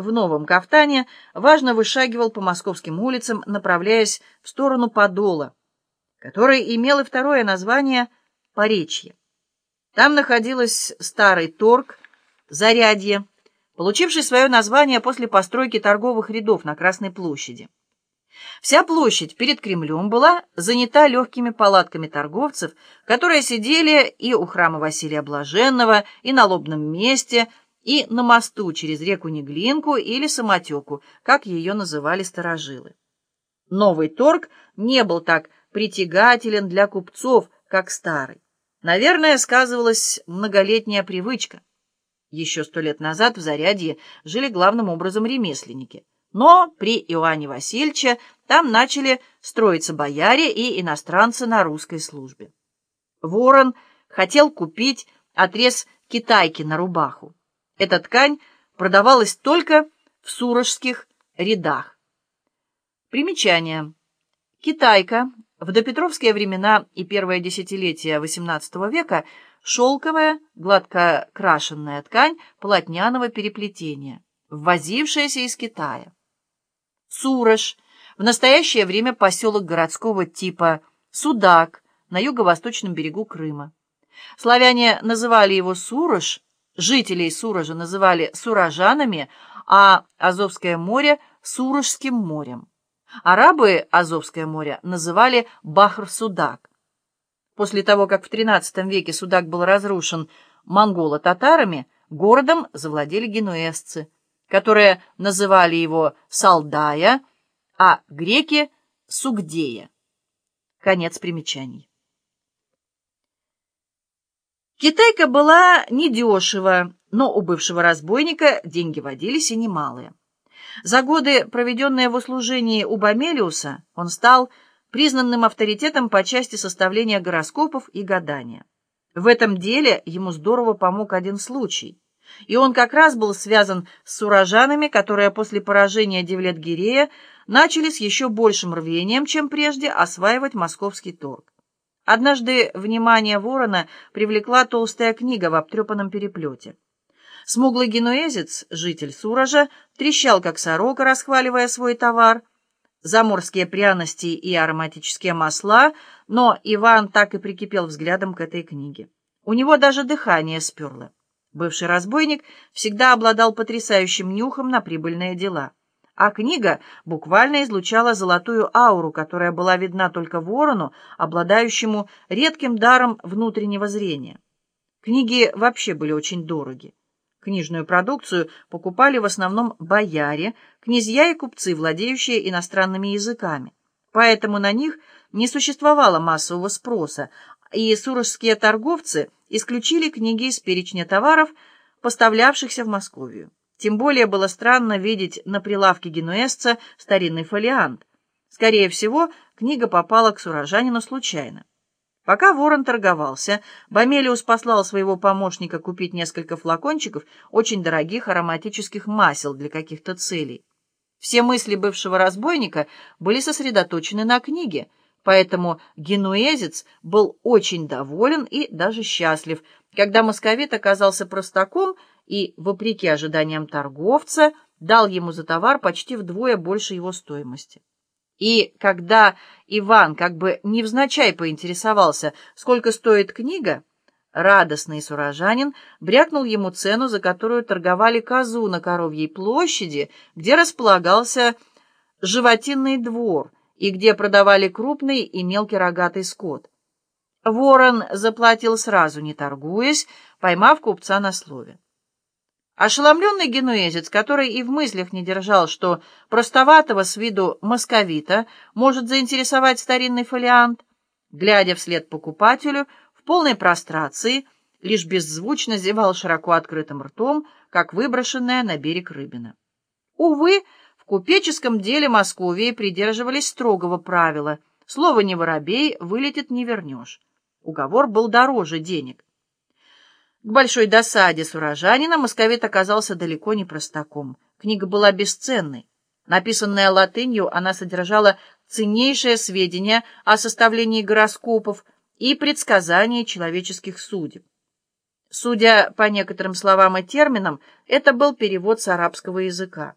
в новом кафтане важно вышагивал по московским улицам, направляясь в сторону Подола, который имел и второе название Поречье. Там находилось старый торг, Зарядье, получивший свое название после постройки торговых рядов на Красной площади. Вся площадь перед Кремлем была занята легкими палатками торговцев, которые сидели и у храма Василия Блаженного, и на лобном месте, и на мосту через реку Неглинку или Самотеку, как ее называли старожилы. Новый торг не был так притягателен для купцов, как старый. Наверное, сказывалась многолетняя привычка. Еще сто лет назад в Зарядье жили главным образом ремесленники. Но при Иоанне Васильевиче там начали строиться бояре и иностранцы на русской службе. Ворон хотел купить отрез китайки на рубаху. Эта ткань продавалась только в сурожских рядах. Примечание. Китайка в допетровские времена и первое десятилетие XVIII века шелковая, гладко крашенная ткань полотняного переплетения, ввозившаяся из Китая. Сурож в настоящее время поселок городского типа Судак на юго-восточном берегу Крыма. Славяне называли его Сурож Жителей Суража называли суражанами, а Азовское море — Сурожским морем. Арабы Азовское море называли Бахр-Судак. После того, как в XIII веке Судак был разрушен монголо-татарами, городом завладели генуэзцы, которые называли его Салдая, а греки — Сугдея. Конец примечаний. Китайка была недешева, но у бывшего разбойника деньги водились и немалые. За годы, проведенные в услужении у Бомелиуса, он стал признанным авторитетом по части составления гороскопов и гадания. В этом деле ему здорово помог один случай, и он как раз был связан с сурожанами, которые после поражения Девлет-Гирея начали с еще большим рвением, чем прежде, осваивать московский торг. Однажды внимание ворона привлекла толстая книга в обтрепанном переплете. Смуглый генуэзец, житель Суража, трещал, как сорока, расхваливая свой товар, заморские пряности и ароматические масла, но Иван так и прикипел взглядом к этой книге. У него даже дыхание сперло. Бывший разбойник всегда обладал потрясающим нюхом на прибыльные дела а книга буквально излучала золотую ауру, которая была видна только ворону, обладающему редким даром внутреннего зрения. Книги вообще были очень дороги. Книжную продукцию покупали в основном бояре, князья и купцы, владеющие иностранными языками. Поэтому на них не существовало массового спроса, и сурожские торговцы исключили книги из перечня товаров, поставлявшихся в Московию. Тем более было странно видеть на прилавке генуэзца старинный фолиант. Скорее всего, книга попала к сурожанину случайно. Пока ворон торговался, Бомелиус послал своего помощника купить несколько флакончиков очень дорогих ароматических масел для каких-то целей. Все мысли бывшего разбойника были сосредоточены на книге, поэтому генуэзец был очень доволен и даже счастлив, когда московит оказался простаком и, вопреки ожиданиям торговца, дал ему за товар почти вдвое больше его стоимости. И когда Иван как бы невзначай поинтересовался, сколько стоит книга, радостный сурожанин брякнул ему цену, за которую торговали козу на Коровьей площади, где располагался животинный двор и где продавали крупный и мелкий рогатый скот. Ворон заплатил сразу, не торгуясь, поймав купца на слове. Ошеломленный генуэзец, который и в мыслях не держал, что простоватого с виду московита может заинтересовать старинный фолиант, глядя вслед покупателю, в полной прострации, лишь беззвучно зевал широко открытым ртом, как выброшенная на берег рыбина. Увы, в купеческом деле Московии придерживались строгого правила «Слово не воробей, вылетит не вернешь». Уговор был дороже денег. К большой досаде сурожанина московит оказался далеко не простаком. Книга была бесценной. Написанная латынью, она содержала ценнейшие сведения о составлении гороскопов и предсказании человеческих судеб. Судя по некоторым словам и терминам, это был перевод с арабского языка.